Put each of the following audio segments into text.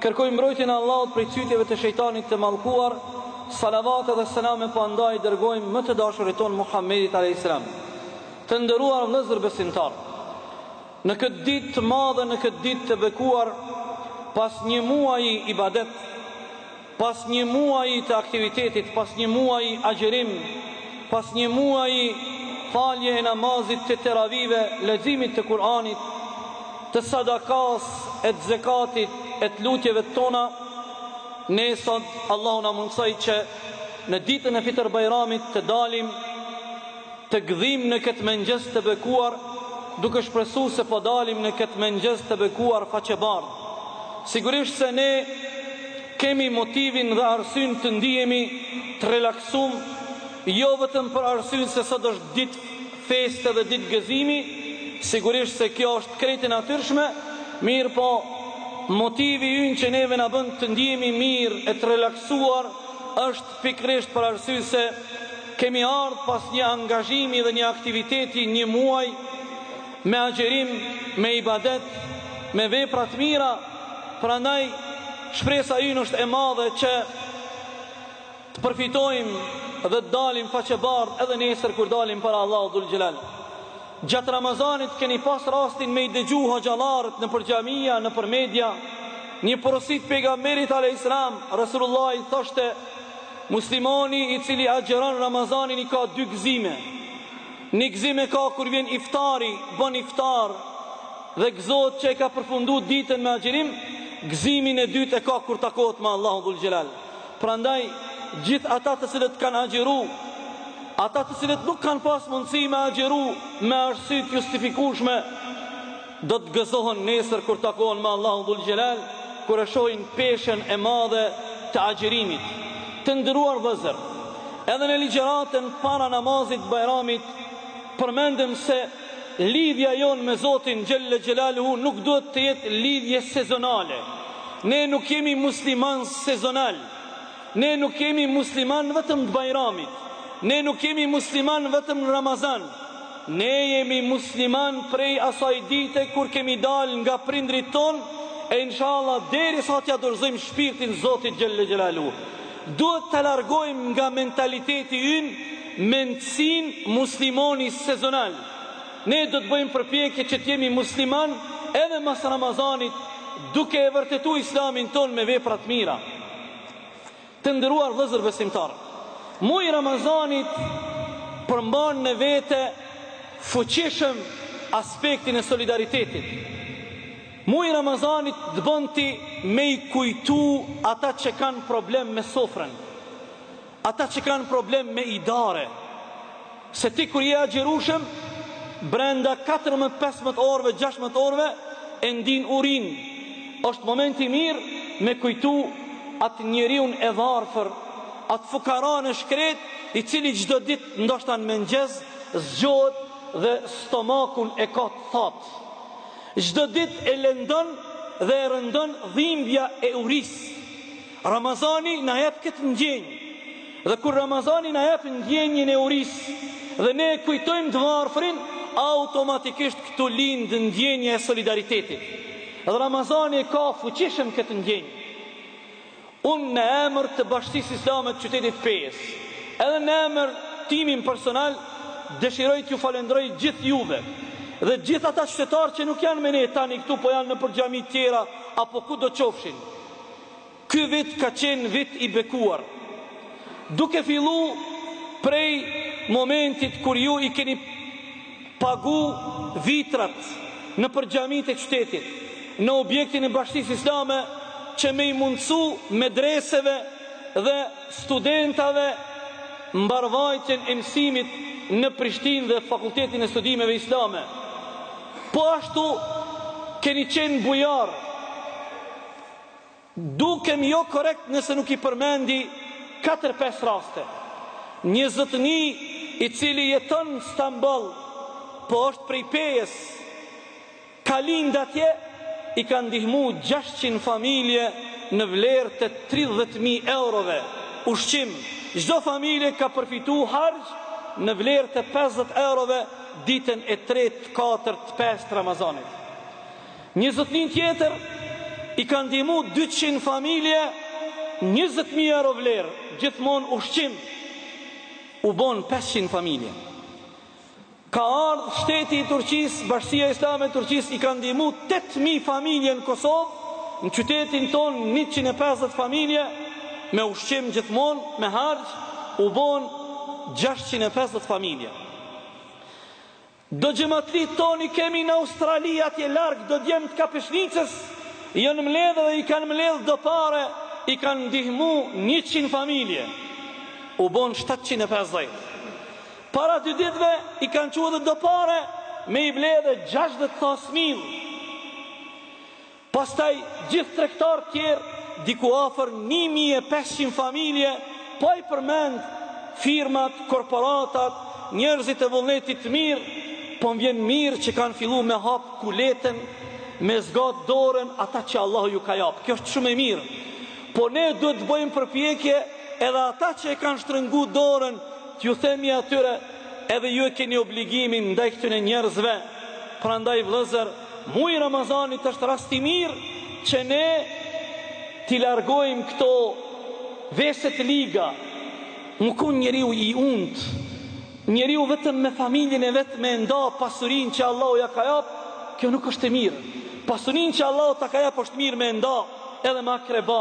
Kërkoj mbrojtjen e Allahut prej cytjeve të shejtanit të mallkuar, salavate dhe selame pandarë i dërgojmë më të dashurit tonë Muhammedit alejhi selam. Të nderuar vëllezër besimtarë, në këtë ditë të madhe, në këtë ditë të bekuar, pas një muaji ibadet, pas një muaji të aktivitetit, pas një muaji agjërim, pas një muaji falje e namazit të teravive, leximit të Kur'anit, të sadakasë e të zekatit e të lutjeve tona, ne sot Allahu na mundësoi që në ditën e Fitër Bajramit të dalim të gdhim në këtë mëngjes të bekuar, duke shpresu se po dalim në këtë mëngjes të bekuar faqebardhë. Sigurisht se ne kemi motivin dhe arsyn të ndihemi të relaksum, jo vetëm për arsyn se sot është ditë feste dhe ditë gëzimi, sigurisht se kjo është krejt e natyrshme, mirëpo motivi ynë që neve na bën të ndihemi mirë e të relaksuar është pikërisht për arsye se kemi ardhë pas një angazhimi dhe një aktiviteti një muaj me agjërim, me ibadet, me vepra të mira, prandaj shpresa ynë është e madhe që Të përfitojmë dhe të dalim faqebardhë edhe nesër kur dalim para Allahut Dhul Xhelal. Gjatë Ramazanit keni pas rastin me i dëgju hoxhallarët nëpër xhamia, nëpër media, një porosi të pejgamberit alejhi selam, Resulullahi thoshte, muslimani i cili agjëron Ramazanin i ka dy gëzime. Ni gëzim e ka kur vjen iftari, bon iftar dhe gëzohet që e ka përfundu ditën me agjërim, gëzimin e dytë e ka kur takohet me Allahun Dhul Xhelal. Prandaj, gjithë ata të cilët kanë agjëru, ata të cilët nuk kanë pas mundësi me agjëru me arsye të justifikueshme, do të gëzohen nesër kur takohen me Allahun Dhul Xhelal, kur e shohin peshën e madhe të agjërimit. Të nderuar vëllezër, edhe në ligjëratën para namazit të Bajramit përmendëm se Lidhja jonë me Zotin xhelle xhelaluhu nuk duhet të jetë lidhje sezonale. Ne nuk jemi muslimanë sezonalë. Ne nuk jemi muslimanë vetëm të Bajramit. Ne nuk jemi muslimanë vetëm në Ramazan. Ne jemi muslimanë prej asaj dite kur kemi dalë nga prindërit tonë e inshallah derisa t'ia dorëzojmë shpirtin Zotit xhelle xhelaluhu. Duhet ta largojmë nga mentaliteti ynë mendësinë muslimani sezonal. Ne do të bëjmë përpjekje që të jemi muslimanë edhe mas Ramazanit duke e vërtetu Islamin tonë me vepra të mira. Të nderuar vëllezër besimtarë, muaji i Ramazanit përmban në vete fuqishëm aspektin e solidaritetit. Muaji i Ramazanit të bën ti me i kujtu ata që kanë problem me sofrën, ata që kanë problem me idare, se ti kur je agjërushëm brenda katërmbëdhjetë, pesëmbëdhjetë orëve, gjashtëmbëdhjetë orëve e ndin urinë. Është moment i mirë me kujtu atë njeriun e varfër, atë fukaranë e shkretë, i cili çdo ditë, ndoshta në mëngjes, zgjohet dhe stomakun e ka të thatë. Çdo ditë e lëndon dhe e rëndon dhimbja e urisë. Ramazani na jep këtë ndjenjë. Dhe kur Ramazani na jep ndjenjën e urisë dhe ne e kujtojmë të varfërin, automatikisht këtu lind ndjenja e solidaritetit. Dhe Ramazani e ka fuqishëm këtë ndjenjë. Unë në emër të Bashkësisë Islame të qytetit Pejës, edhe në emër timin personal, dëshiroj t'ju falënderoj gjithë juve dhe gjithë ata qytetarë që nuk janë me ne tani këtu po janë nëpër xhamia tjera apo ku do qofshin. Ky vit ka qenë vit i bekuar. Duke fillu prej momentit kur ju i keni pagu vitrat nëpër xhamitë e qytetit, në objektin e Bashkësisë Islame që me i mundësu medreseve dhe studentave mbarëvajtjen e mësimit në Prishtinë dhe Fakultetin e Studimeve Islame. Po ashtu keni qenë bujarë. Dukem jo korrekt nëse nuk i përmendi katër pesë raste. Një zotni i cili jeton në Stamboll, po është prej Pejës, ka lindë atje, i ka ndihmu gjashtëqind familje në vlerë të tridhjetë mijë eurove ushqim, çdo familje ka përfitu harxh në vlerë të pesëdhjetë eurove ditën e tretë, katërt, pestë të Ramazanit. Një zotni tjetër i ka ndihmu dyqind familje njëzet mijë euro vlerë gjithmonë ushqim u bon pesëqind familje ka ardhë shteti i Turqisë Bashkësia Islame e Turqisë i ka ndihmu tetë mijë familje në Kosovë në qytetin tonë njëqind e pesëdhjetë familje me ushqim gjithmonë me harxh u bon gjashtëqind e pesëdhjetë familje Do xhematlit tonë i kemi në Australi atje larg do djem të Kapeshnicës jon mledh dhe i kanë mledh do pare i kanë ndihmu njëqind familje u bon shtatëqind e pesëdhjetë para dy ditëve i kanë çu dhe do pare me i ble dhe gjashtëdhjetë thasë mill Pastaj gjithë tregtarë tjerë, diku afër një mijë e pesëqind familje, pa i përmend firmat, korporatat, njerëzit e vullnetit të mirë, po më vjen mirë që kanë fillu me hap kuletën, me zgatë dorën ata që Allahu ju ka japë. Kjo është shumë e mirë. Po ne duhet të bëjmë përpjekje edhe ata që e kanë shtrëngu dorën, t'ju themi atyre, edhe ju e keni obligimin ndaj këtyre njerëzve, prandaj vëllezër, Muaj i Ramazanit është rast i mirë që ne t'i largojmë këto vese të liga. Mu kon njeriu i untë, njeriu vetëm me familjen e vet me e nda pasurinë që Allahu ja ka jap, kjo nuk është e mirë. Pasurinë që Allahu ta ka jap është mirë me e nda edhe me akreba.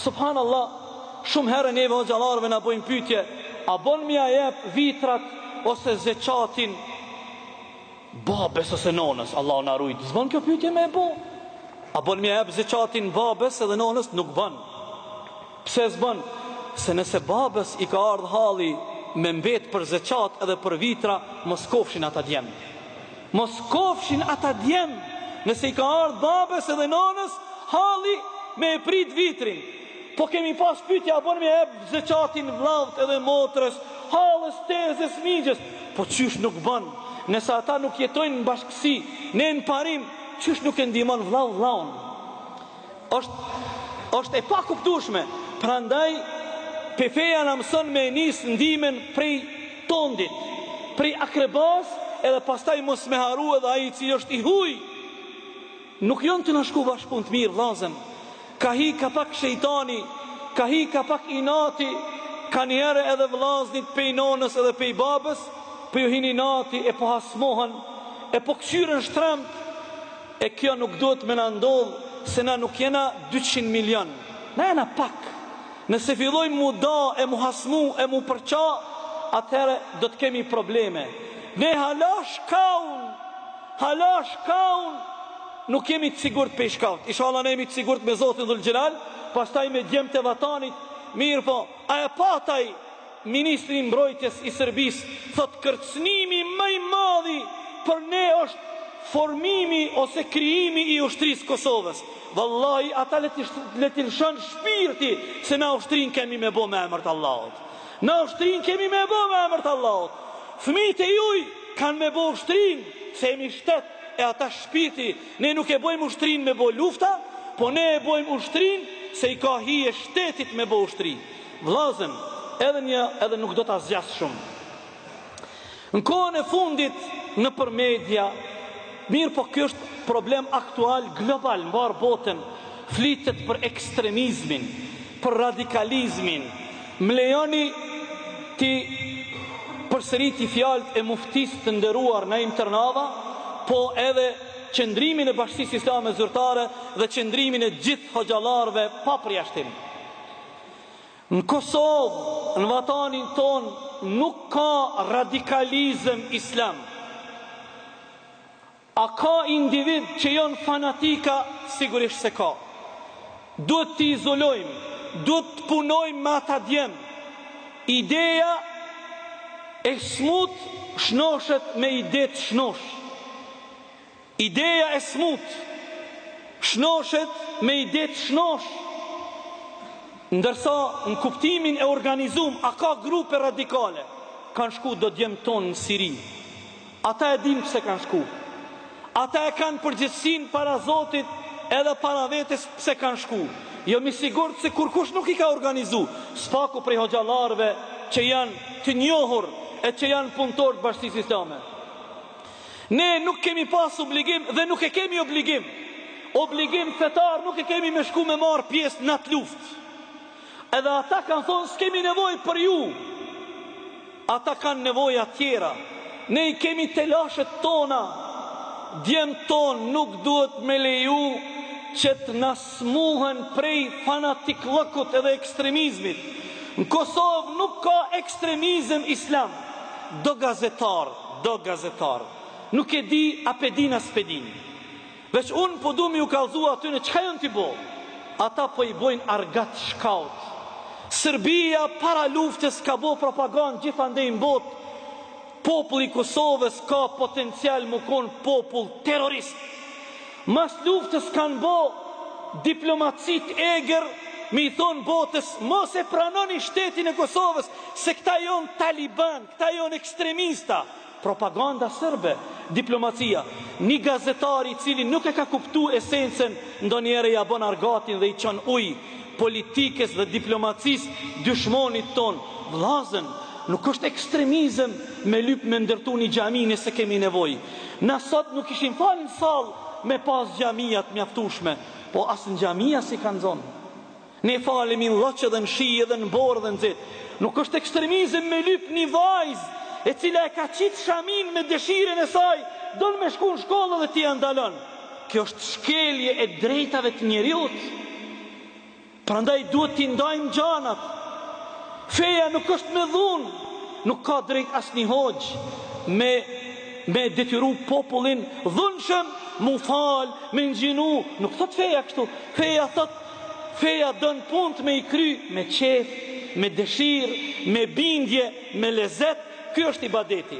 Subhanallah, shumë herë neve hoxhallarëve na bojnë pytje, a bon me ja jep vitrat ose zeqatin Babes ose nonës, Allahu na rujt, s'bon kjo pytje me e bo? A bon me ja jep zeqatin babes edhe nonës? Nuk bon. Pse s'bon? Se nëse babes i ka ardhë halli me mbetë për zeqat edhe për vitra, mos kofshin ata djem. Mos kofshin ata djem, nëse i ka ardhë babes edhe nonës halli me e prit vitrin. Po kemi pas pytja a bon me ep zeqatin vllavt edhe motrës, hallës, tezes, mixhës, po qysh nuk bon, nëse ata nuk jetojnë në bashkësi, ne në parim, qysh nuk e ndihmon vllau vllaun. Është është e pakuptueshme, prandaj feja na mëson me e nis ndihmën prej tondit, prej akrebas edhe pastaj mos me harru edhe ai i cili është i huj. Nuk jon të na shku bashkëpunë t' mirë vllazën ka hi ka pak shejtani ka hi ka pak inati kanjëherë edhe vllaznit pej nonës edhe pej babës po ju hin inati e po hasmohen e po kqyren shtremt e kjo nuk duhet me na ndodh se na nuk jena dyqind miljon na jena pak nëse fillojmë mu da e mu hasmu e mu përça atëherë do të kemi probleme ne hala shkaun Hala shkaun nuk jemi të sigurt pej shkaut inshalla ne jemi të sigurt me zotin dhul xhelal pastaj me djemt e vatanit mirpo a e pat ai ministri i mbrojtjes i serbisë thotë kërcnimi ma i madhi për ne është formimi ose krijimi i ushtrisë s'kosovës vallahi ata le t'i lshon shpirti se na ushtrinë kemi me bo me emër të allahut Na ushtrinë kemi me bo me emër të Allahut. Fëmijët e juj kanë me bo ushtrinë, se jemi shtet e ata shpirti, ne nuk e bojmë ushtrinë me bo lufta, po ne e bojmë ushtrinë se i ka hije shtetit me bo ushtri. Vllazën, edhe një edhe nuk do ta zgjas shumë. Në kohën e fundit nëpër media, mirëpo ky është problem aktual global mbarë botën, flitet për ekstremizmin. Për radikalizmin, më lejoni t'i përsëriti fjalët e Muftisë të nderuar Naim Tërnava, po edhe qëndrimin e Bashkësisë Islame Zyrtare dhe qëndrimin e gjithë hoxhallarëve pa përjashtim. Në Kosovë, në vatanin tonë, nuk ka radikalizëm islam. A ka individë që janë fanatika, sigurisht se ka. Duhet t'i izolojmë, duhet të punojmë me ata djem. Ideja e smut shnoshet me ide të shnosh. Ideja e smut shnoshet me ide të shnosh. Ndërsa në kuptimin e organizum, a ka grupe radikale, kanë shku do djem tonë në Siri. Ata e dinë pse kanë shku. Ata e kanë përgjegjësinë para Zotit edhe para vetes pse kanë shku. Jam i sigurt se kurkush nuk i ka organizu, spaku prej hoxhallarëve që janë të njohur e që janë punëtorë të Bashkësisë Islame. Ne nuk kemi pas obligim dhe nuk e kemi obligim, obligim fetar nuk e kemi me shku me marrë pjesë n'atë luftë. Edhe ata kanë thonë s'kemi nevojë për ju. Ata kanë nevoja tjera. Ne i kemi telashet tona. Djem tonë nuk duhet me leju që të na smuhen prej fanatikllëkut edhe ekstremizmit. Në Kosovë nuk ka ekstremizëm islam. Do gazetar, do gazetar. Nuk e di a pe din a s'pe din. Veç unë po du me ju kallzu atyne qka jon ti bo ata po i bojnë argat shkaut Sërbija para luftes ka bo propagand gjithandej në bot populli Kosovës ka potencial mu kon popull terrorist mas luftes kan bo diplomacit eger me i thon botes mos e pranoni shtetin e Kosovës se kta jon taliban kta jon ekstremista Propaganda serbe, diplomacia. Ni gazetar i cili nuk e ka kuptu esencen ndonjëherë ja bën argatin dhe i çon ujë politikës dhe diplomacisë dushmonit tonë vllazën nuk është ekstremizëm me lyp me ndërtu ni xhami nëse kemi nevojë na sot nuk kishim fal në sallë me pas xhamia të mjaftueshme po as në xhamia s'i ka nxon Ne falemi në lloç edhe në shi edhe në borë edhe nxit. Nuk është ekstremizëm me lyp një vajzë e cila e ka qit shaminë me dëshirën e saj, don me shku në shkollë dhe ti ja ndalon. Kjo është shkelje e drejtave të njeriut. Prandaj duhet t'i ndajmë gjanat. Feja nuk është me dhunë, nuk ka drejt asnjë hoxhë me me detyru popullin dhunshëm mu fal, me ngjinu, nuk thot feja kështu. Feja thot Feja don punë me i kry me qejf, me deshir, me bindje, me lezet, ky është ibadeti.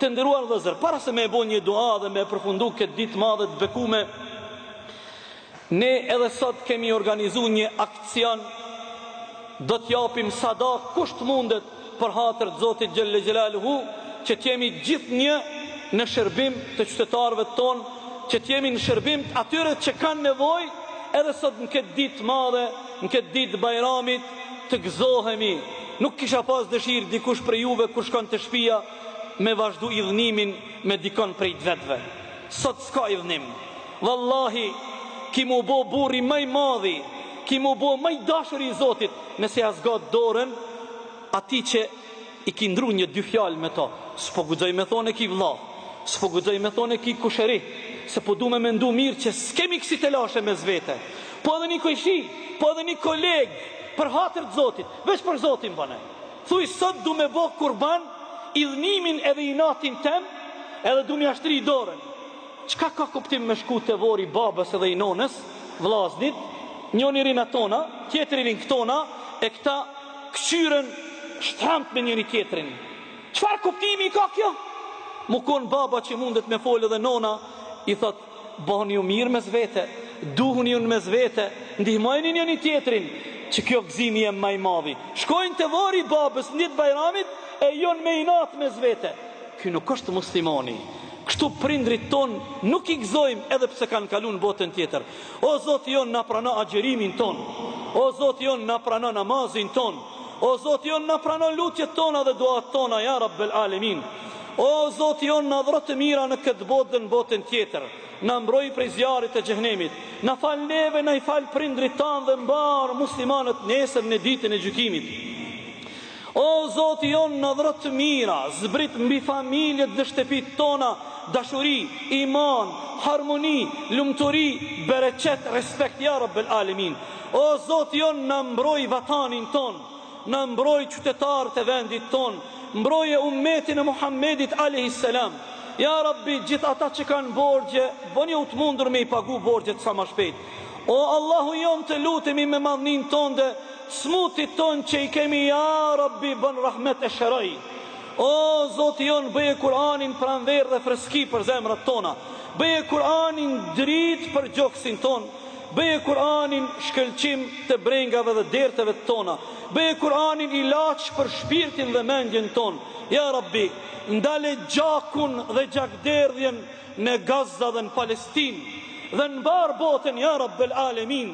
Të nderuar vëllezër, para se me e bo një dua dhe me e përfundu këtë ditë t'madhe të bekume, ne edhe sot kemi organizu një akcion, do t'japim sadaka, kush t'mundet, për hatër të Zotit Xhelle Xhelaluhu, që të jemi gjithnjë në shërbim të qytetarëve tonë, që të jemi në shërbim të atyre që kanë nevojë, edhe sot në këtë ditë t'madhe, në këtë ditë t'Bajramit, të gëzohemi. Nuk kisha pas dëshirë dikush prej juve kur shkon te shpia me vazhdu idhnimin me dikon prej t'vetve. Sot s'ka idhnim, Vallahi ki mu bo burri ma i madhi ki mu bo ma i dashuri i Zotit nëse ja zgatë dorën atij që i ki ndrru një dy fjalë me to s'po guxoj me thonë e ki vlla s'po guxoj me thonë e ki kushëri se po du me mendu mirë që s'kemi kësi telashe mes vete po edhe një kojshi po edhe një koleg për hatër të Zotit veç për Zotin bone thuj sot du me bo kurban idhnimin edhe inatin tem edhe du mja shtri dorën Çka ka kuptim me shku te vori i babës edhe i nonës, vllaznit, njoni rrin atona, tjetri rrin këtona e këta kqyren shtremt me njoni tjetrin. Çfarë kuptimi i ka kjo? Mu kon baba që mundet me fol edhe nona i thotë bani ju mir mes vete, duhuni ju në mes vete, ndihmojni njoni tjetrin që ki o gzimi jem ma i madhi. Shkojn te vori i babës në dit t'Bajramit e jon me inat mes vete. Ky nuk është muslimani. Kështu prindrit tonë nuk i gëzojmë edhe pse kanë kalu në botën tjetër. O Zoti jonë na prano agjerimin tonë. O Zoti jonë na prano namazin tonë. O Zoti jonë na prano lutjet tona dhe duat tona ja Rabbel Alemin. O Zoti jonë na dhuro të mira në këtë botë dhe në botën tjetër. Na mbroj prej zjarrit të xhehenemit. Na fal neve, na i fal prindrit tanë dhe mbarë muslimanët nesër në ditën e gjykimit. O Zoti jonë na dhuro të mira, zbrit mbi familjet dhe shtëpitë tona dashuri, iman, harmoni, lumturi, bereqet, respekt ja Rabbel Alemin. O Zoti jonë na mbroj vatanin tonë, na mbroj qytetarët e vendit tonë, mbroje ummetin e Muhammedit alejhi selam. Ja Rabbi gjithë ata që kanë borxhe, bonju të mundur me i pagu borxhet sa ma shpejt. O Allahu jonë të lutemi me madhninë tonde, Smutit tonë që i kemi ja Rabbi bën rahmet e shëroji O Zoti jonë bëje Kur'anin pranverë dhe freski për zemrat tona Bëje Kur'anin dritë për gjoksin tonë Bëje Kur'anin shkëlqim të brengave dhe derteve tona Bëje Kur'anin ilaç për shpirtin dhe mendjen tonë Ja Rabbi ndale gjakun dhe gjakderdhjen në Gaza dhe në Palestinë Dhe në mbarë botën ja Rabbel Alemin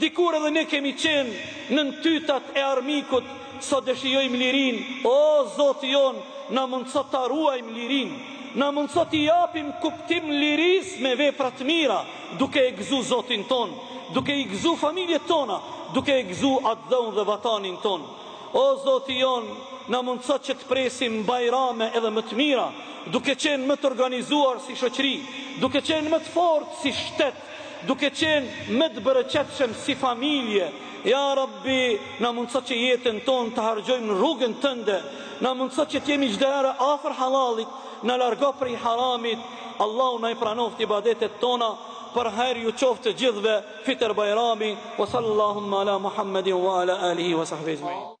Dikur edhe ne kemi qenë nën tytat e armikut sot e shijojmë lirinë o zoti jonë na mundëso ta rruajmë lirinë na mundëso t'i japim kuptim lirisë me vepra të mira duke e gëzu zotin tonë duke i gëzu familjet tona duke e gëzu atdheun dhe vatanin tonë o zoti jonë na mundëso që të presim bajrame edhe më të mira duke qenë më të organizuar si shoqëri duke qenë më të fortë si shtet duke qenë më të bereqetshëm si familje ja rabbi na mundëso që jetën tonë ta harxhojmë në rrugën tënde na mundëso që të jemi çdoherë afër hallallit na largo prej haramit Allahu na i pranoftë ibadetet tona për hajr ju qoftë të gjithëve fitër bajrami wa sallallahu ala muhammedin wa ala alihi wa sahbihi ecma'in